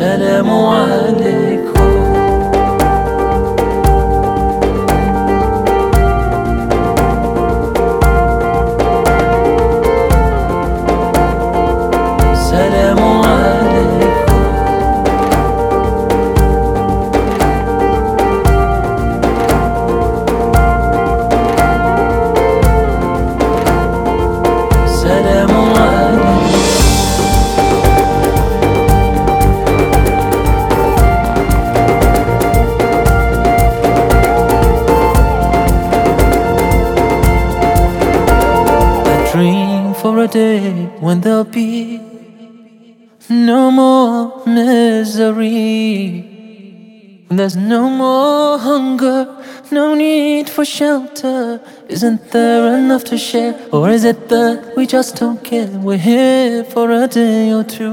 سلام عليكم. Day when there'll be no more misery. There's no more hunger, no need for shelter. Isn't there enough to share? Or is it that we just don't care? We're here for a day or two.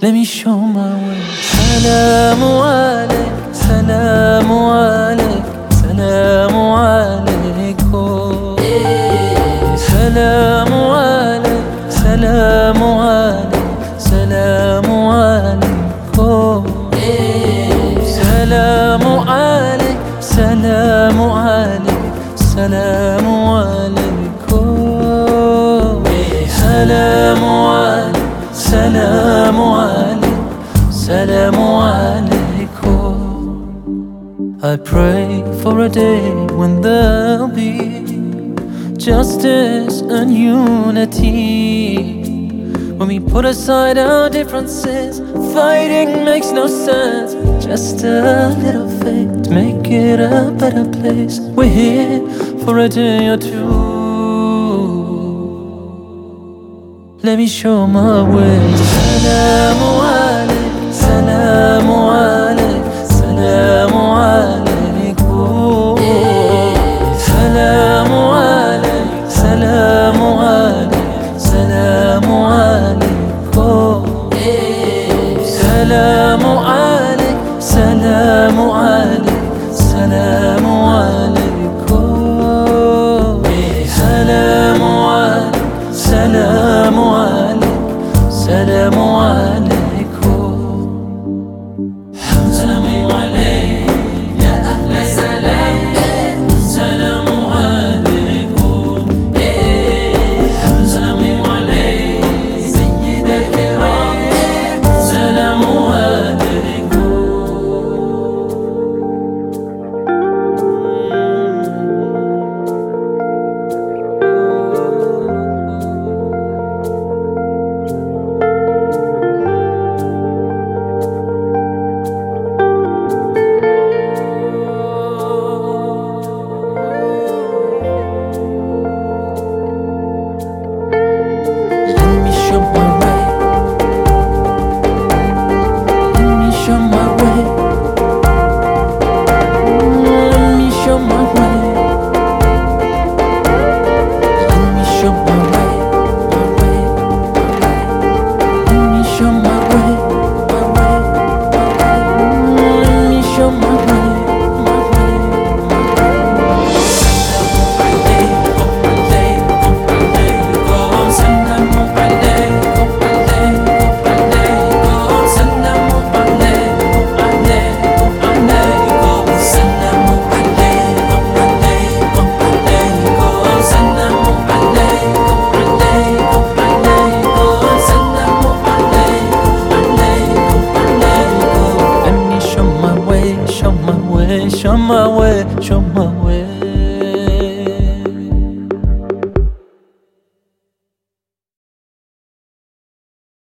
Let me show my way. Salamu alaikum, salamu alaikum, salamu alaikum. سلام عليك سلام عليك سلام عليك. سلام عليك سلام عليك سلام عليك. سلام عليك سلام عليك سلام عليك. I pray for a day when there'll be justice and unity. When we put aside our differences, fighting makes no sense. Just a little faith to make it a better place. We're here for a day or two. Let me show my way. سلام عليك سلام عليكم سلام عليك 为什么